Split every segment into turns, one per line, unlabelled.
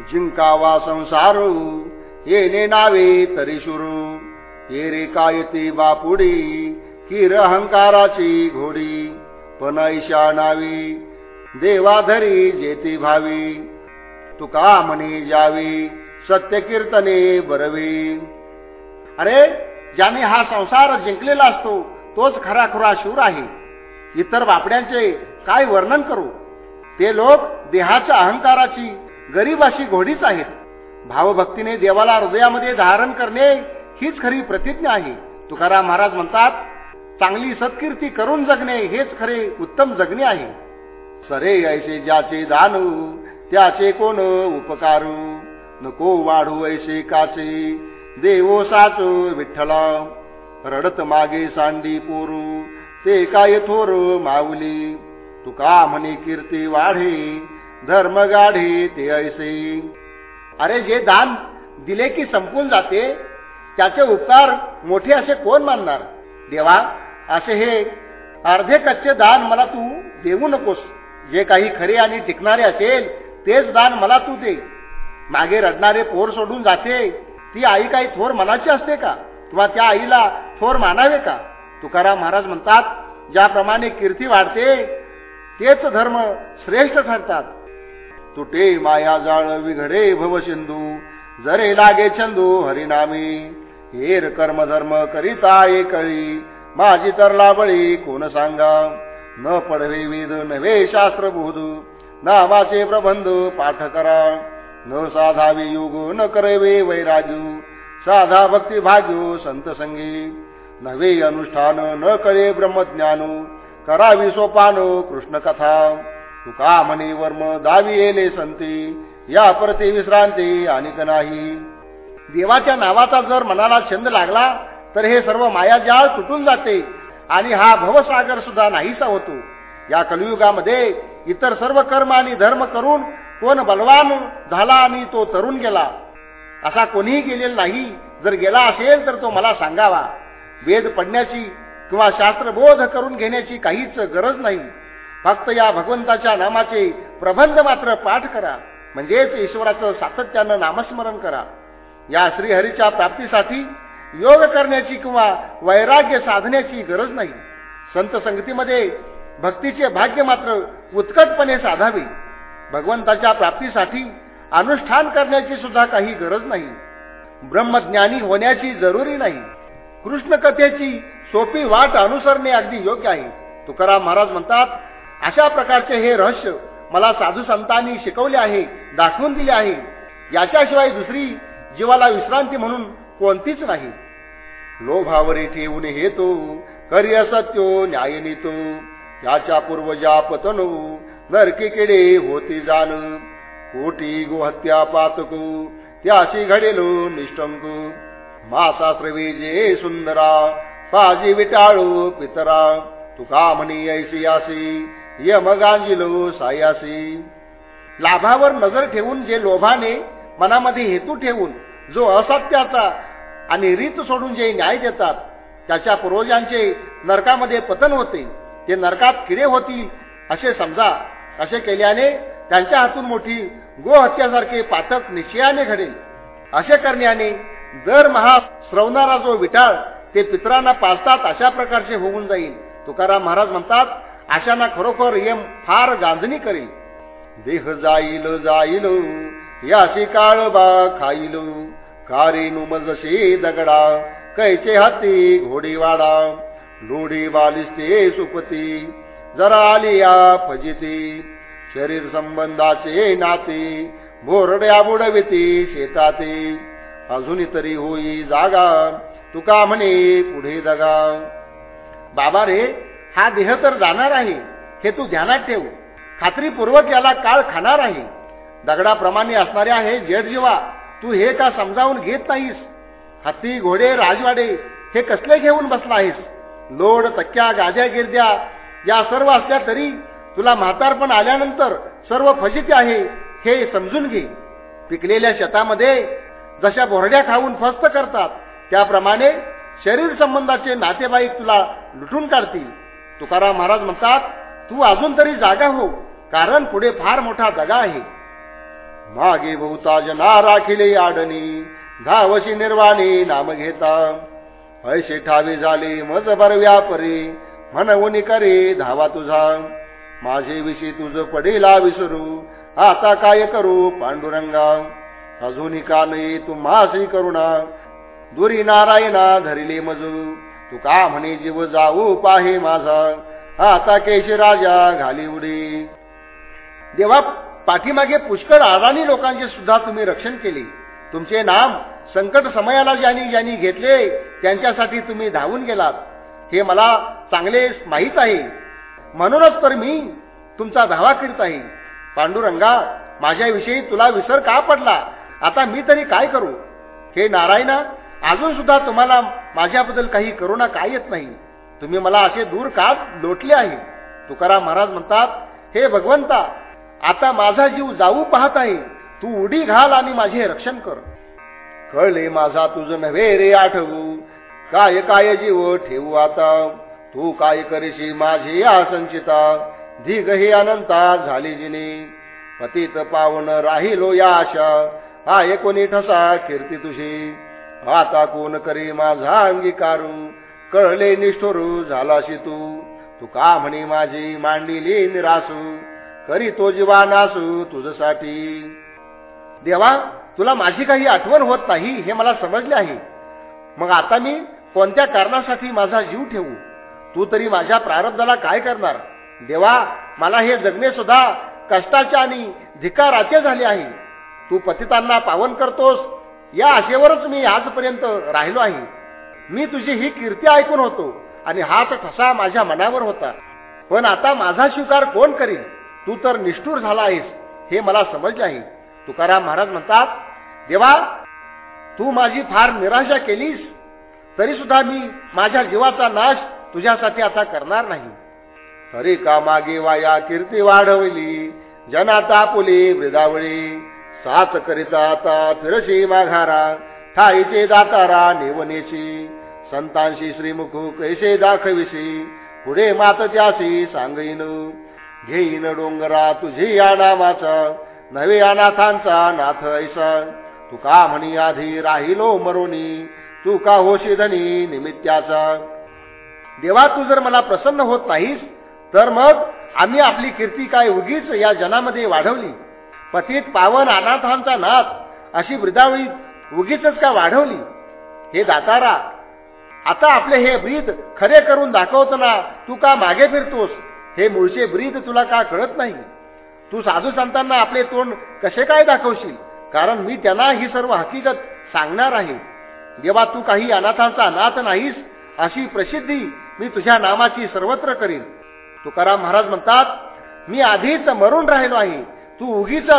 जिंकावा संसारू. येणे नावे तरी सुरू ये रे काय बापुडी किर अहंकाराची घोडी. पण ऐशा नावी देवाधरी जेती भावी. तुका म्हणे जावी सत्य कीर्तने बरवी. अरे ज्याने हा संसार जिंकलेला असतो तोच खरा खुरा शूर आहे. इतर बापड्यांचे काय वर्णन करू? ते लोक देहाच्या अहंकाराची गरीब अशी घोडीच आहेत भावभक्तीने देवाला हृदयामध्ये धारण करणे हीच खरी प्रतिज्ञा आहे. तुकाराम महाराज म्हणतात चांगली सत्कीर्ती करून जगणे हेच खरे उत्तम जगणे आहे. सरे ऐसे ज्याचे दानू त्याचे कोण उपकारू? नको वाढू ऐसे काचे देवो साच विठ्ठला. रडत मागे सांडी पोरू ते काय थोर माऊली? तुका म्हणे कीर्ती वाढे धर्म गाढी ते ऐसे. अरे जे दान दिले की संपून जाते त्याचे उपकार मोठे असे कोण मानणार? देवा असे हे अर्धे कच्चे दान मला तू देऊ नकोस. जे काही खरे आणि टिकणारे असेल तेच दान मला तू दे. मागे रडणारे पोर सोडून जाते ती आई काही थोर मनाची असते का? किंवा त्या आईला थोर मानावे का? तुकाराम महाराज म्हणतात ज्याप्रमाणे कीर्ती वाढते तेच धर्म श्रेष्ठ ठरतात. तुटे माया जाळ विघडे भवसिंधू जरे लागे छंदू हरिनामी. हेर कर्म धर्म करिता एकळी. माझी तर बळी कोण सांगा? न पडवे वेद नवे शास्त्र बोध. नावाचे प्रबंध पाठ करा. न साधावी युग न करवे वैराजू. साधा भक्ती भाग्यो संत संगी. नवे अनुष्ठान न कळे ब्रह्मज्ञान. करावी सोपानो कृष्ण कथा तुका म्हणे वर्म दावी येले संती या परती विश्रांती आणिक नाही. देवाच्या नावाचा जर मनाला छंद लागला तर हे सर्व मायाजाळ तुटून जाते आणि हा भवसागर सुद्धा नाहीसा होतो. या कलियुगामध्ये इतर सर्व कर्म आणि धर्म करून कोण बलवान झाला आणि तो तरुण गेला? असा कोणीही गेलेला नाही. जर गेला असेल तर तो मला सांगावा. वेद पडण्याची किंवा शास्त्रबोध करून घेण्याची काहीच गरज नाही. फक्त या भगवंताच्या नामाचे प्रबंध मात्र पाठ करा. म्हणजेच ईश्वराचं सातत्यानं नामस्मरण करा. या श्रीहरीच्या प्राप्तीसाठी योग करण्याची किंवा वैराग्य साधण्याची गरज नाही. संत संगतीमध्ये भक्तीचे भाग्य मात्र उत्कटपणे साधावे. भगवंताच्या प्राप्तीसाठी अनुष्ठान करण्याची सुद्धा काही गरज नाही. ब्रह्मज्ञानी होण्याची जरुरी नाही. कृष्ण कथेची सोपी वाट अनुसरणे अगदी योग्य आहे. तुकाराम महाराज म्हणतात अशा प्रकारचे हे रहस्य मला साधू संतांनी शिकवले आहे दाखवून दिले आहे. याच्याशिवाय दुसरी जीवाला विश्रांती म्हणून कोणतीच नाही. लोभावरी ठेवून हेतो करी असत्यो न्याय नेतो. याच्या पूर्वजा पतनो नरकी केडे होती जाण. कोटी गोहत्या पातको त्याशी घडेलो निष्ठंकू. मासा जे सुंदरा पाजी विटाळू पितरा. तुका म्हणी ऐशी यासी यमगांजिलो सायासी लाभावर नजर ठेवून जे लोभाने मनामध्ये हेतू ठेवून जो असत्याचा आणि रीत सोडून जे न्याय देतात त्याच्या पूर्वजांचे नरकामध्ये पतन होते. ते नरकात किडे होतील असे समजा असे केल्याने त्यांच्या हातून मोठी गोहत्यासारखे पाठक निश्चयाने घडेल. असे करण्याने दर महा श्रवणारा जो विटाळ ते पित्रांना पाचतात अशा प्रकारचे होऊन जाईल. तुकाराम महाराज म्हणतात अशांना खरोखर यम फार गांजणी करेल. देह जाईल जाईल याशी काळ बा खाईल. कारे नुमजशी दगडा कैचे हाती घोडी वाडा. लोढी बालिस्ते सुपती जरा आली या फजिती. शरीर संबंधाचे नाते भोरड्या बुडविती शेताती. अजून तरी होई जागा तुका म्हणे पुढे जगा बाबा रे हा देह तर जाणार आहे हे तू ध्यानात ठेव. खात्रीपूर्वक याला काळ खाणार आहे. दगडाप्रमाणे असणाऱ्या हे जडजीवा तू हे का समजावून घेत नाहीस? हत्ती घोडे राजवाडे हे कसले घेऊन बसला आहेस? लोड तक्क्या गाज्या गिरद्या या सर्व असल्या तरी तुला म्हातारपण आल्यानंतर सर्व फजिती आहे हे समजून घे. पिकलेल्या शेतामध्ये जशा बोरड्या खाऊन फस्त करतात त्याप्रमाणे शरीर संबंधाचे नातेवाईक तुला लुटून काढतील. तुकाराम महाराज म्हणतात तू अजून तरी जागा हो कारण पुढे फार मोठा जगा आहे. मागे बहुता जना राखिले आडणी धावशी निर्वाणी नाम घेता. ऐसे ठावे झाले मज बर व्यापरे म्हणून करे धावा तुझा. माझे विषयी तुझ पडेला विसरू आता काय करू पांडुरंगा? अजून का नाही तू मासी करुणा? दुरी नारायणा धरिले मजू. तू का म्हणे जीव जाऊ पाहे माझा? आता केशी राजा घाली उडी. देवा पाठीमागे पुष्कळ आदानी लोकांचे सुद्धा तुम्ही रक्षण केले. तुमचे नाम संकट समयाला ज्यांनी ज्यांनी घेतले त्यांच्यासाठी तुम्ही धावून गेलात. हे मला चांगले माहीत आहे. म्हणूनच तर मी तुमचा धावा करीत आहे. पांडुरंगा माझ्याविषयी तुला विसर का पडला? आता मी तरी काय करू? हे नारायणा अजून सुद्धा तुम्हाला माझ्याबद्दल काही करुणा काय येत नाही? तुम्ही मला असे दूर का लोटले आहे? तुकाराम महाराज म्हणतात हे भगवंता आता माझा जीव जाऊ पाहत आहे. तू उडी घाल आणि माझे रक्षण कर. कळले माझा तुझ नव्हे रे आठवू. काय काय जीव ठेवू आता? तू काय करीशी माझे आसंचिता धिग हे अनंता झाली जिने. पतीत पावन राहिलो या आशा. हा एकोणी ठसा कीर्ती तुझी. आता कोण करी माझा अंगीकारू? कळले निष्ठोरू झालाशी तू. तू का म्हणे माझी मांडिली निरासू. करी तो जीवा नासू तुझसाठी. देवा तुला माझी काही आठवण होत नाही हे मला समजले आहे. मग आता मी कोणत्या कारणासाठी माझा जीव ठेवू? तू तरी माझ्या प्रारब्धाला काय करणार? देवा मला हे जगणे सुद्धा कष्टाचे आणि धिकाराचे झाले आहे. तू पतितांना पावन करतोस या आशेवरच मी आजपर्यंत राहिलो आहे. मी तुझी ही कीर्ती ऐकून होतो आणि हाच ठसा माझ्या मनावर होता. पण आता माझा स्वीकार कोण करील? तू तर निष्ठूर झाला आहेस हे मला समजले आहे. तुकाराम महाराज म्हणतात देवा तू माझी फार निराशा केलीस तरी सुद्धा मी माझ्या जीवाचा नाश तुझ्यासाठी आता करणार नाही. तरी का मागे वाया कीर्ती वाढवली जनाता पुली वृदावळी साच करिता आता फिरशी माघारा ठाईचे दातारा नेवनेची संतांशी श्रीमुख कैसे दाखविशी. पुढे मात त्याशी सांगईन. घेईन डोंगरा तुझी या नामाचा नवे अनाथांचा नाथ ऐसा. तू का म्हणी आधी राहिलो मरोनी. तू का होशी धनी निमित्याचा. देवा तू जर मला प्रसन्न होत नाहीस तर मग आम्ही आपली कीर्ती काय उगीच या जनामध्ये वाढवली? पतित पावन अनाथांचा नाथ अशी ब्रिदावळी उगीच का वाढवली? हे दातारा आता आपले हे ब्रीद खरे करून दाखवताना तू का मागे फिरतोस? हे मूळचे ब्रीद तुला का कळत नाही? तू साधू संतांना आपले तोंड कसे काय दाखवशील? कारण मी त्यांना ही सर्व हकीकत सांगणार आहे. जेव्हा तू काही अनाथांचा अनाथ नाहीस अशी प्रसिद्धी मी तुझ्या नामाची सर्वत्र करीन. तुकाराम महाराज म्हणतात मी आधीच मरून राहिलो आहे. तू उगीच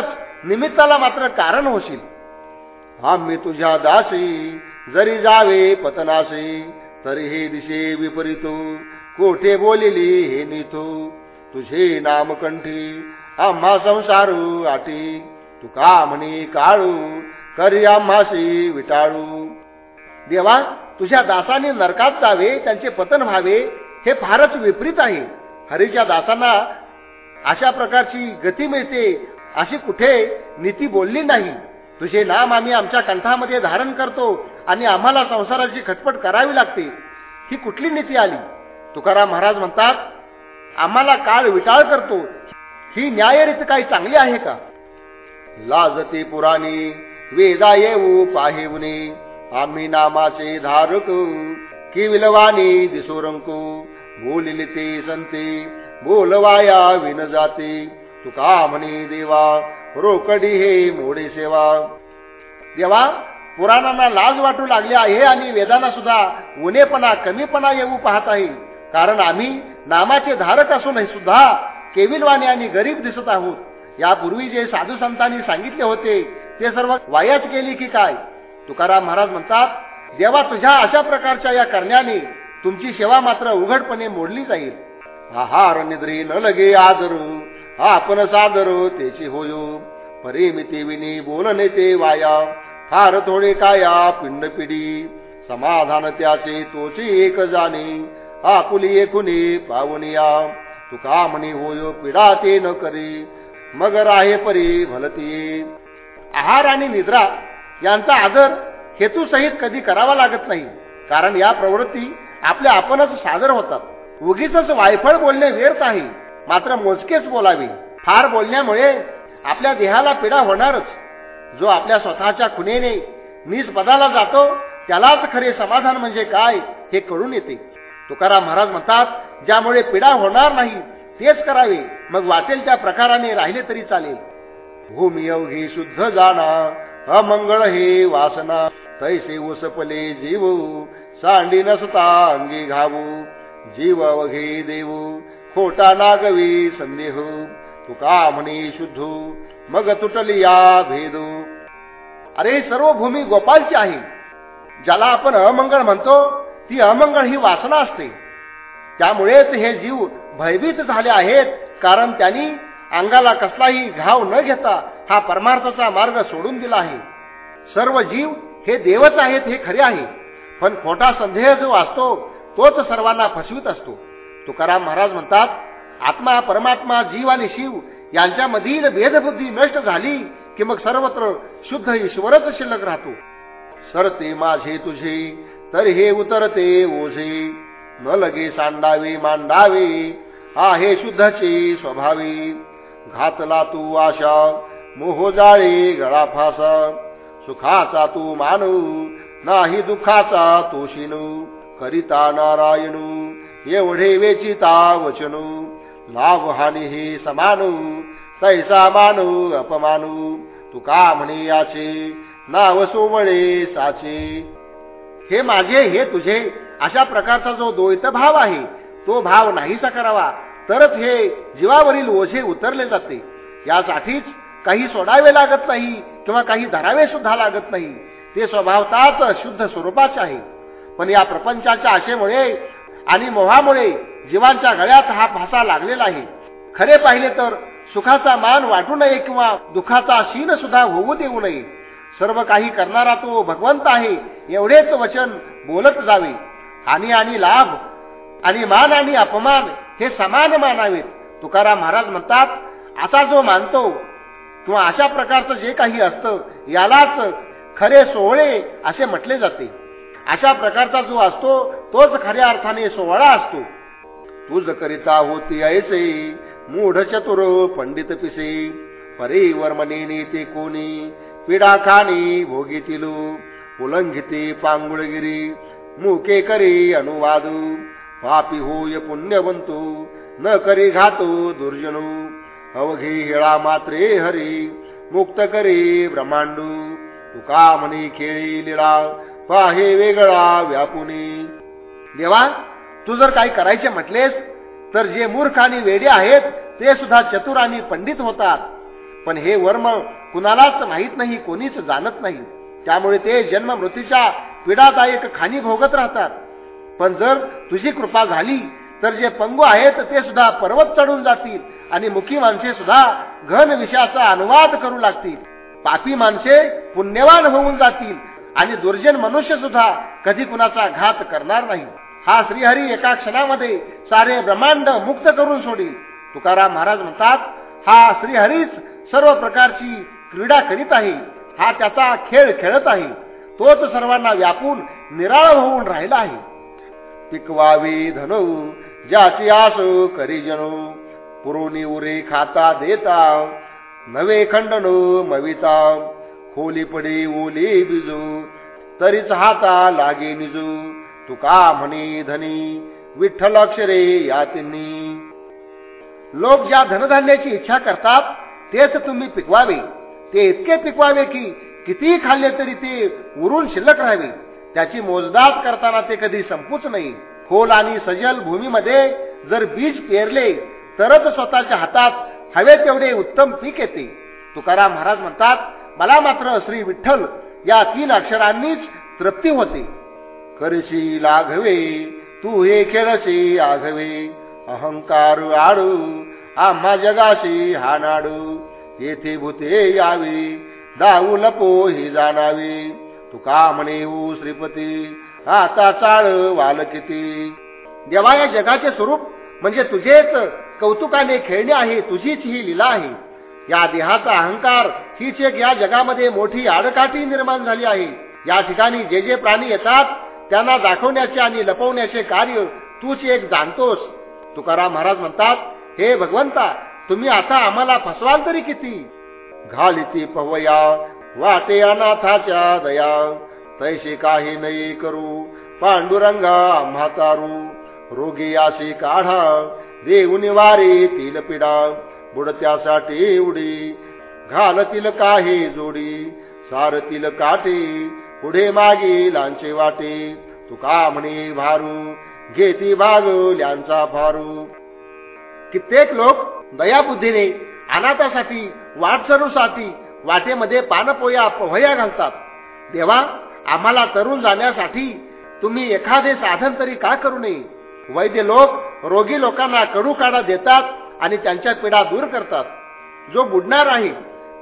निमित्ताला मात्र कारण होशील. आम्ही तुझ्या दासी जरी जावे पतनासी तरी हे दिशे विपरीत कोठे बोलिली हे नीतू तुझे नामकंठी आम्हा संसारू आटी तू का म्हणे काळू करी आम्हाशी विटाळू. देवा तुझ्या दासाने नरकात जावे त्यांचे पतन व्हावे हे फारच विपरीत आहे. हरीच्या दासांना अशा प्रकारची गती मिळते अशी कुठे नीती बोलली नाही. तुझे नाम आम्ही आमच्या कंठामध्ये धारण करतो आणि आम्हाला संसाराची खटपट करावी लागते. ही कुठली नीती आली? तुकाराम महाराज म्हणतात आम्हाला काळ विटाळ करतो. ही न्यायरीत काही चांगली आहे का? लाजती पुराणी वेदा येऊ पाहिवने आम्ही नामाचे धारक कि विलवानी दिसोरंकू बोलिले ते संते बोलवाया विन जाते. तुका म्हणे देवा रोकडी हे मोडे सेवा. देवा पुराणांना लाज वाटू लागली आहे आणि वेदांना सुद्धा उनेपणा कमीपणा येऊ पाहत आहे. कारण आम्ही नामाचे धारक असूनही सुद्धा केविलवाणी आणि गरीब दिसत आहोत. यापूर्वी जे साधू संतांनी सांगितले होते ते सर्व वायाच गेली की काय? तुकाराम महाराज म्हणतात देवा तुझ्या अशा प्रकारच्या या करण्याने तुमची सेवा मात्र उघडपणे मोडली जाईल. आहार निद्री न लगे आदरू आपण सादर त्याची होयो. परिमिती विनी बोलणे ते वाया. फार थोडे काया पिंड पिढी. समाधान त्याचे तोची एक जाणे. आपुली एकुनी पावनिया. तुका म्हणी होयो पिडा ते न करी. मग राहे परी भलती. आहार आणि निद्रा यांचा आदर हेतूसहित कधी करावा लागत नाही. कारण या प्रवृत्ती आपल्या आपणच सादर होतात. उगीच वायफळ बोलणे व्यर्थ आहे. मात्र मोजकेच बोलावे. फार बोलण्यामुळे आपल्या देहाला पीडा होणारच. जो आपल्या स्वतःच्या खुनेने नीच पदाला जातो त्यालाच खरे समाधान म्हणजे काय हे कळून येते. तुकाराम महाराज म्हणतात ज्यामुळे पीडा होणार नाही तेच करावे. मग वाटेल त्या प्रकाराने राहिले तरी चालेल. भूमी अवघी शुद्ध जाणा अमंगळ हे वासना. तैसे उसपले जीव सांडी नसता अंगी घावू जीव अवघे देऊ खोटा नागवी संदेह तुका म्हणी शुद्धू मग तुटली या भेदू. अरे सर्व भूमी गोपालची आहे. ज्याला आपण अमंगळ म्हणतो ती अमंगळ ही वासना असते. त्यामुळेच हे जीव भयभीत झाले आहेत कारण त्यांनी अंगाला कसलाही घाव न घेता हा परमार्थाचा मार्ग सोडून दिला आहे. सर्व जीव हे देवच आहेत हे खरे आहे. पण खोटा संदेह जो असतो तोच सर्वांना फसवीत असतो. तुकाराम महाराज म्हणतात आत्मा परमात्मा जीव आणि शिव यांच्यामधील भेदबुद्धी नष्ट झाली की मग सर्वत्र शुद्ध ईश्वरच शिल्लक राहतो. सरते माझे तुझे तर हे उतरते ओझे. न लगे सांडावे मांडावे हा हे शुद्धचे स्वभावी. घातला तू आशा मोह जाळे गळा फासा. सुखाचा तू मानू नाही दुःखाचा तो करिता नारायणू एवढे वेचिता वचनू. लाभ हानी हे समानू तैसा मानू अपमानू. तुका म्हणे याचे नाव सोवळे साचे. हे माझे हे तुझे अशा प्रकारचा जो द्वैत भाव आहे तो भाव नाहीसा करावा. तरच हे जीवावरील ओझे उतरले जाते. यासाठीच काही सोडावे लागत नाही किंवा काही धरावे सुद्धा लागत नाही. ते स्वभावताच शुद्ध स्वरूपाचे आहे. पण या प्रपंचाच्या आशेमुळे आणि मोहामुळे जीवांच्या गळ्यात हा फासा लागलेला आहे. खरे पाहिले तर सुखाचा मान वाटू नये किंवा दुःखाचा शीन सुद्धा होऊ देऊ नये. सर्व काही करणारा तो भगवंत आहे एवढेच वचन बोलत जावे. हानी आणि लाभ आणि मान आणि अपमान हे समान मानावेत. तुकाराम महाराज म्हणतात आता जो मानतो किंवा अशा प्रकारचं जे काही असतं यालाच खरे सोहळे असे म्हटले जाते. अशा प्रकारचा जो असतो तोच खऱ्या अर्थाने सोहळा असतो. तुझ करिता होती ऐसे मूढ चतुर पंडित पिसे. परिवर मने ते कोणी पिडा खाणी भोगीतील उलंघिते पांगुळगिरी मुके करी अनुवादू. पापी होय पुण्यवंतू न करी घातो दुर्जनू. अवघे हिळा मात्रे हरी मुक्त करी ब्रह्मांडू. तुका म्हणे खेळी लिळा पाहे वेगळा व्यापुनी. देवा तू जर काही करायचे म्हटलेस तर जे मूर्ख आणि वेडे आहेत ते सुद्धा चतुर आणि पंडित होतात. पण हे वर्म कुणालाच माहीत नाही कोणीच जाणत नाही. त्यामुळे ते जन्म मृत्यूच्या पीडादायक खाणी भोगत राहतात. पण जर तुझी कृपा झाली तर जे पंगू आहेत ते सुद्धा पर्वत चढून जातील आणि मुखी माणसे सुद्धा घन विषयाचा अनुवाद करू लागतील. पापी माणसे पुण्यवान होऊन जातील आणि दुर्जन मनुष्य सुद्धा कधी कुणाचा घात करणार नाही. हा श्रीहरी एका क्षणामध्ये सारे ब्रह्मांड मुक्त करून सोडील तुकाराम महाराज म्हणतात हा श्रीहरीच सर्व प्रकारची क्रीडा करीत आहे. हा त्याचा खेळ खेळत आहे. तोच सर्वांना व्यापून निराळ होऊन राहिला आहे. पिकवावी धनु ज्याची आस करी जनू पुरवणी उरे खाता देता नवे खंडनो मविता. खोली पडे ओली बिजू. तरीच हाता लागे निजू. तुका म्हणे धनी विठ्ठल अक्षरे या लोक ज्या धनधान्याची इच्छा करतात तेच तुम्ही पिकवावे. ते इतके पिकवावे की कितीही खाल्ले तरी ते उरून शिल्लक राहावे. त्याची मोजदाद करताना ते कधी संपूच नाही. खोल आणि सजल भूमीमध्ये जर बीज पेरले तरच स्वतःच्या हातात हवे तेवढे उत्तम पीक येते. तुकाराम महाराज म्हणतात मला मात्र श्री विठ्ठल या तीन अक्षरांनीच तृप्ती होते. करशी लाघवे तू हे खेळशी आघवे अहंकार आडू आम्हा जगाशी हा नाडू येथे भूते यावे दाऊ लपो हे जाणावे तुका म्हणे श्रीपती आता चाळ वाल किती. देवा या जगाचे स्वरूप म्हणजे तुझेच कौतुकाने खेळणे आहे तुझीच ही लीला आहे. या देहाचा अहंकार हीच एक या जगामध्ये मोठी आडकाठी निर्माण झाली आहे. या ठिकाणी जे जे प्राणी येतात त्यांना दाखवण्याचे आणि लपवण्याचे कार्य तूच एक जाणतोस. तुकाराम महाराज म्हणतात हे भगवंता तुम्ही आता आम्हाला फसवाल तरी किती? घालिती पवया वाटे अनाथाच्या दया. तैसे काही नाही करू पांडुरंगा आम्हा रोगी आशी काढा देऊन वारे तील पिडा. बुडत्यासाठी उडी. घालतील काही जोडी. सारतील काटे. पुढे मागे लांचे वाटे. तुका म्हणे भारू. घेती भागल्यांचा फारू. कित्येक लोक दयाबुद्धीने अनाथासाठी वाटसरूसाठी वाटेमध्ये पानपोया पोहया घालतात. देवा आम्हाला तरुण जाण्यासाठी तुम्ही एखादे साधन तरी का करू नये? वैद्य लोक रोगी लोकांना कडू काढा देतात आणि त्यांच्या पिढा दूर करतात. जो बुडणार आहे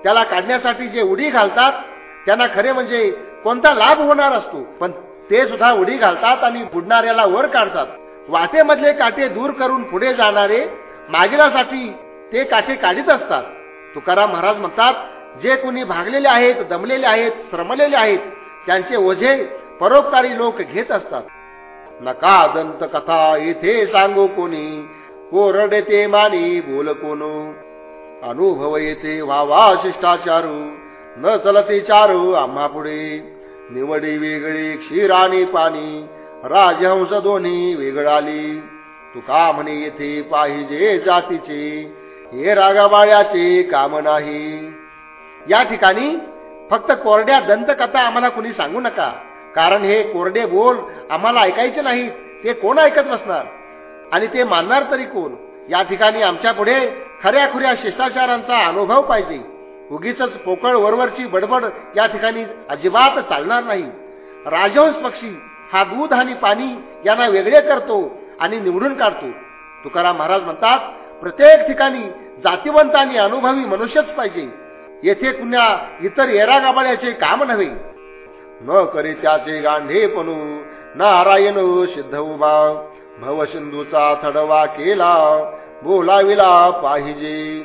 त्याला काढण्यासाठी जे उडी घालतात त्यांना खरे म्हणजे कोणता लाभ होणार असतो? पण ते सुद्धा उडी घालतात आणि बुडणाऱ्याला वर काढतात. वाटेमधले काटे दूर करून पुढे जाणारे मागिलासाठी ते काटे काढीत असतात. तुकाराम महाराज म्हणतात जे कोणी भागलेले आहेत दमलेले आहेत श्रमलेले आहेत त्यांचे ओझे परोपकारी लोक घेत असतात. नका दंत कथा येथे सांगू कोणी? कोरडे ते मानी बोल कोणू? अनुभव येते वा शिष्टाचारू न चलते चारू आम्हा पुढे. निवडी वेगळी क्षीर आणि पाणी राजहंस दोन्ही वेगळाली. तुका म्हणे येथे पाहिजे जातीचे हे रागाबाळ्याचे काम नाही. या ठिकाणी फक्त कोरड्या दंतकथा आम्हाला कुणी सांगू नका. कारण हे कोरडे बोल आम्हाला ऐकायचे नाही ते कोण ऐकत नसणार आणि ते मानणार तरी कोण? या ठिकाणी आमच्या पुढे खऱ्या खुऱ्या शिष्टाचारांचा अनुभव पाहिजे. उगीच पोकळ वरवरची बडबड या ठिकाणी अजिबात चालणार नाही. राजहंस पक्षी हा दूध आणि पाणी यांना वेगळे करतो आणि निवडून काढतो. तुकाराम महाराज म्हणतात प्रत्येक ठिकाणी जातीवंत आणि अनुभवी मनुष्यच पाहिजे. येथे कुण्या इतर येरा गाबाळ्याचे काम नव्हे. न करी त्याचे गांधीपणू पणू. नारायण सिद्ध उभा भवसिंधूचा थडवा केला. बोलाविला पाहिजे.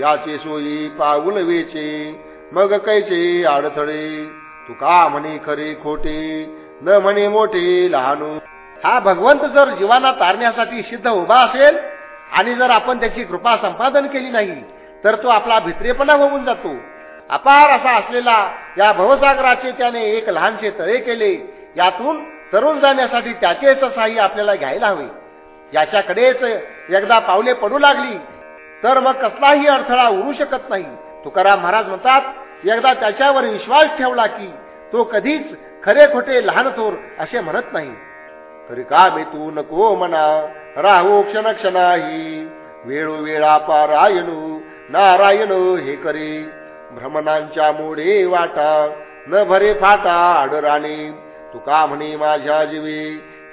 याचे सोयी पाऊल वेचे. मग कैचे अडथळे तुका म्हणे खरे खोटे. न म्हणे मोठे लहानू. हा भगवंत जर जीवाना तारण्यासाठी सिद्ध उभा असेल आणि जर आपण त्याची कृपा संपादन केली नाही तर तो आपला भित्रेपणा होऊन जातो. अपार असा असलेला या भवसागराचे त्याने एक लहानसे तळे केले. यातून तरुण जाण्यासाठी त्याचेच साह्य आपल्याला घ्यायला हवे. याच्याकडेच एकदा पावले पडू लागली तर मग कसलाही अडथळा उरू शकत नाही. तुकाराम महाराज म्हणतात एकदा त्याच्यावर विश्वास ठेवला की तो कधीच खरे खोटे लहान थोर असे म्हणत नाही. तरी का मी तू नको म्हणा राहू क्षण क्षणाही वेळोवेळा पारायणू नारायण हे करे. भ्रमणांच्या मोडे वाटा न भरे फाटा आडराणी. तुका म्हणे माझ्या जीवे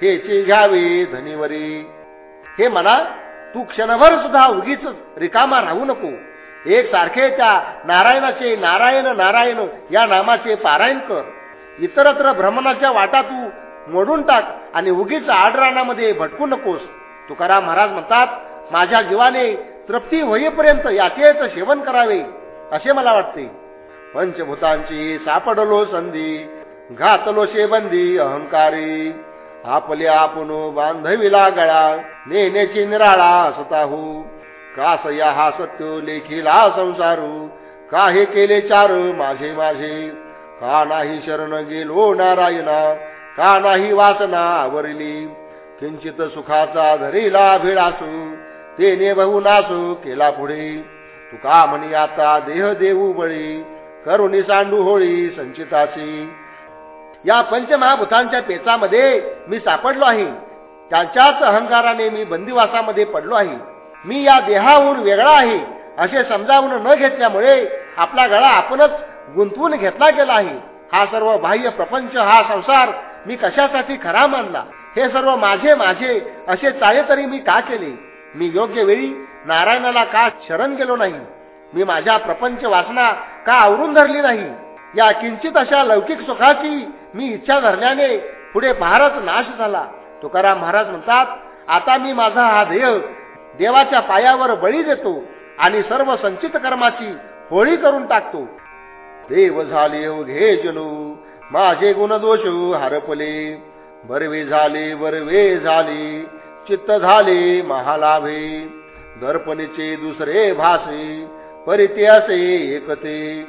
हेचे घ्यावे धनीवरी. हे म्हणा तू क्षणभर सुद्धा उगीच रिकामा राहू नको. एक सारखे त्या नारायणाचे नारायण नारायण या नामाचे पारायण कर. इतरत्र भ्रमणाच्या वाटा तू मोडून टाक आणि उगीच आडरानामध्ये भटकू नकोस. तुकाराम महाराज म्हणतात माझ्या जीवाने तृप्ती होईपर्यंत याचेच सेवन करावे. असे मला वाटते. पंचभूतांची सापडलो संधी घातलो शेबंदी अहंकारी. आपले आपण बांधविला गळा नेण्याची निराळा असताहू कास या हा सत्य लेखीला संसारू काहे केले चार माझे माझे. का नाही शरण गेलो नारायणा का नाही वासना आवरली. किंचित सुखाचा धरीला भिडासू तेने बहुनासू केला पुढे. तुका म्हणी आता देह देऊ बळी करुणी सांडू होळी संचिताची. या पंचमहाभूतांच्या पेचामध्ये मी सापडलो आहे. त्यांच्याच अहंकाराने मी बंदिवासामध्ये पडलो आहे. मी या देहाहून वेगळा आहे. असे समजावून न घेतल्यामुळे आपला गळा आपणच गुंतवून घेतला गेला आहे. हा सर्व बाह्य प्रपंच हा संसार मी कशासाठी खरा मानला? हे सर्व माझे माझे असे चाळे तरी मी का केले? मी योग्य वेळी नारायणाला का शरण गेलो नाही? मी माझ्या प्रपंच वासना का आवरून धरली नाही? या किंचित अशा लौकिक सुखाची मी इच्छा धरल्याने पुढे फारच नाश झाला. तुकाराम महाराज म्हणतात आता मी माझा हा देह देवाच्या पायावर बळी देतो आणि सर्व संचित कर्माची होळी करून टाकतो. देव झाले हो घे जनू माझे गुणदोष हरपले. बरवे झाले बरवे झाले. चित्त झाले महालाभे. दर्पणीचे दुसरे भासे परिते असे एकते.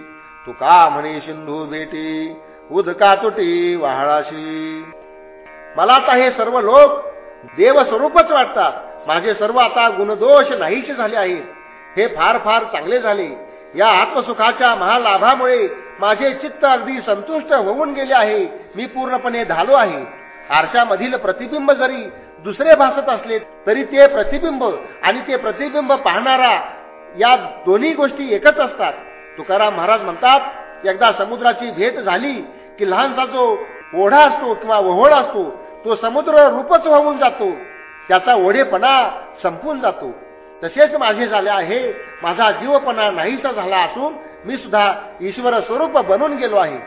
तुका म्हणे सिंधू भेटी उदका तुटी वाहळाशी? मला आता हे सर्व लोक देवस्वरूपच वाटतात. माझे सर्व आता गुणदोष नाहीसे झाले आहेत. हे फार फार चांगले झाले. या आत्मसुखाच्या महालाभामुळे माझे चित्त अगदी संतुष्ट होऊन गेले आहे. मी पूर्णपणे धालो आहे. आरशामधील प्रतिबिंब जरी दुसरे भासत असले तरी ते प्रतिबिंब आणि ते प्रतिबिंब पाहणारा या दोन्ही गोष्टी एकच असतात. तुकाराम महाराज म्हणतात एकदा समुद्राची भेट झाली की लहानसा जो ओढा असतो किंवा ओहोळ असतो तो समुद्र रूपच होऊन जातो. त्याचा ओढेपणा संपून जातो. तसेच माझे झाले आहे. माझा जीवपणा नाहीसा झाला असून मी सुद्धा ईश्वर स्वरूप बनून गेलो आहे.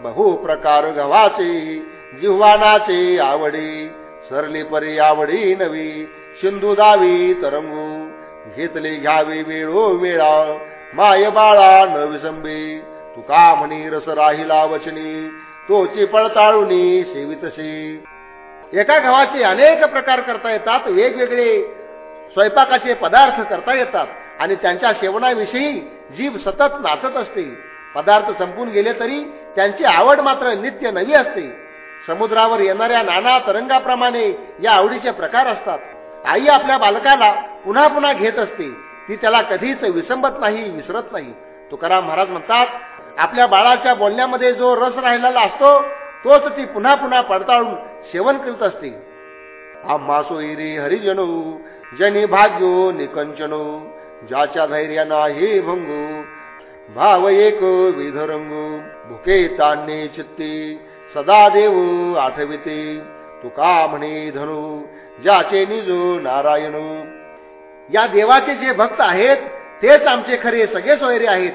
बहु प्रकार गव्हाचे जिव्हानाचे आवडी. सरली परी आवडी नवी सिंधू दावी तरंगू. घेतले घ्यावे वेळो वेळा माय बाळा न विसंबे तुका म्हणी रस राहिला वचनी तोची पळताळुनी सेवितशी एका गव्हाचे अनेक प्रकार करता येतात वेगवेगळे स्वयंपाकाचे पदार्थ करता येतात. आणि त्यांच्या सेवनाविषयी जीभ सतत नाचत असते. पदार्थ संपून गेले तरी त्यांची आवड मात्र नित्य नवी असते. समुद्रावर येणाऱ्या नाना तरंगाप्रमाणे या आवडीचे प्रकार असतात. आई आपल्या बालकाला पुन्हा पुन्हा घेत असते. ती त्याला कधीच विसंबत नाही विसरत नाही. तुकाराम महाराज म्हणतात आपल्या बाळाच्या बोलण्यामध्ये जो रस राहिलेला असतो तोच ती पुन्हा पुन्हा पडताळून सेवन करीत असते. आम्हा सोयरी हरिजनो जनी भाग्यो निकंचनो ज्याच्या धैर्याना हे भंगू भाव एक विधरंगू भुके तान्ने चित्ती सदा देव आठविते. तुका म्हणे धनु ज्याचे निजो नारायण. या देवाचे जे भक्त आहेत तेच आमचे खरे सगळे सोयरे आहेत.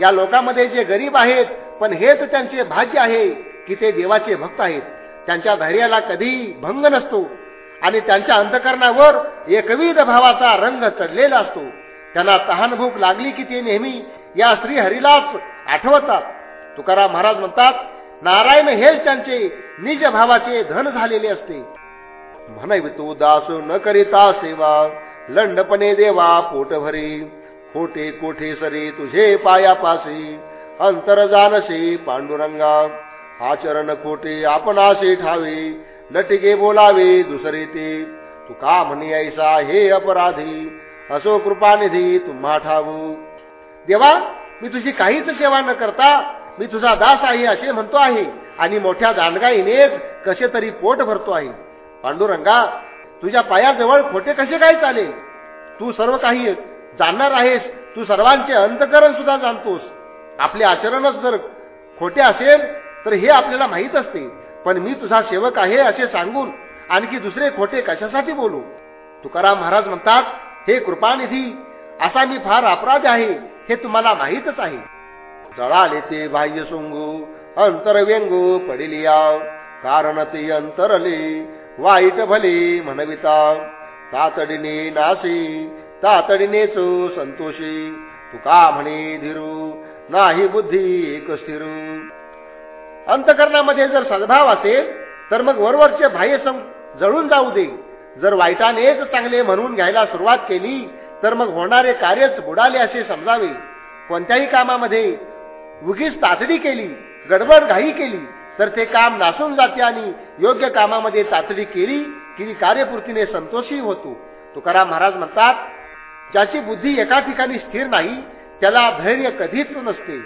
या लोकांमध्ये जे गरीब आहेत पण हेच त्यांचे भाग्य आहे की ते देवाचे भक्त आहेत. त्यांच्या धैर्याला कधी भंग नसतो आणि त्यांच्या अंतकरणावर एकविध भावाचा रंग चढलेला असतो. त्यांना तहान भूक लागली की ते नेहमी या श्रीहरीलाच आठवतात. तुकाराम महाराज म्हणतात नारायण हेच त्यांचे निज भावाचे धन झालेले असते. म्हणवी तू दास न करिता सेवा लंडपणे देवा पोट भरी. खोटे कोठे सरी तुझे पायापासी. अंतर जानसे पांडुरंगा. आचरण खोटे आपणासे ठावे. लटिके बोलावे दुसरे ते. तू का म्हणी ऐसा हे अपराधी? असो कृपानिधी तुम्हा ठावू. देवा मी तुझी काहीच सेवा न करता मी तुझा दास आहे असे म्हणतो आहे. आणि मोठ्या दांडगाईनेच कसे तरी पोट भरतो आहे. पांडुरंगा तुझ्या पायाजवळ खोटे कसे काय चालेल? तू सर्व काही जाणणार आहेस. तू सर्वांचे अंतकरण सुद्धा जाणतोस. आपले आचरणच जर खोटे असेल तर हे आपल्याला माहीत असते. पण मी तुझा सेवक आहे असे सांगून आणखी दुसरे खोटे कशासाठी बोलू? तुकाराम महाराज म्हणतात हे कृपानिधी असा मी फार अपराध आहे हे तुम्हाला माहीतच आहे. जळाले ते बाह्य सोंगू अंतर व्यंगू पडिलिया कारण ते अंतरले वाईट भले म्हणविता तातडीने नासी तातडीने चो संतोषी तुका म्हणे धीरू नाही बुद्धी एक स्थिरू अंतकरणामध्ये जर सद्भाव असेल तर मग वरवरचे बाह्य सं जळून जाऊ दे जर वाईटानेच चांगले म्हणून घ्यायला सुरुवात केली तर मग होणारे कार्यच बुडाले असे समजावे कोणत्याही कामामध्ये उगीच तातडी केली गडबड घाई केली तर ते काम नासून जाते आणि योग्य कामामध्ये तातडी केली की कार्यपूर्तीने संतोषी होतो. तुकाराम महाराज म्हणतात ज्याची बुद्धी एका ठिकाणी स्थिर नाही त्याला धैर्य कधीच नसते.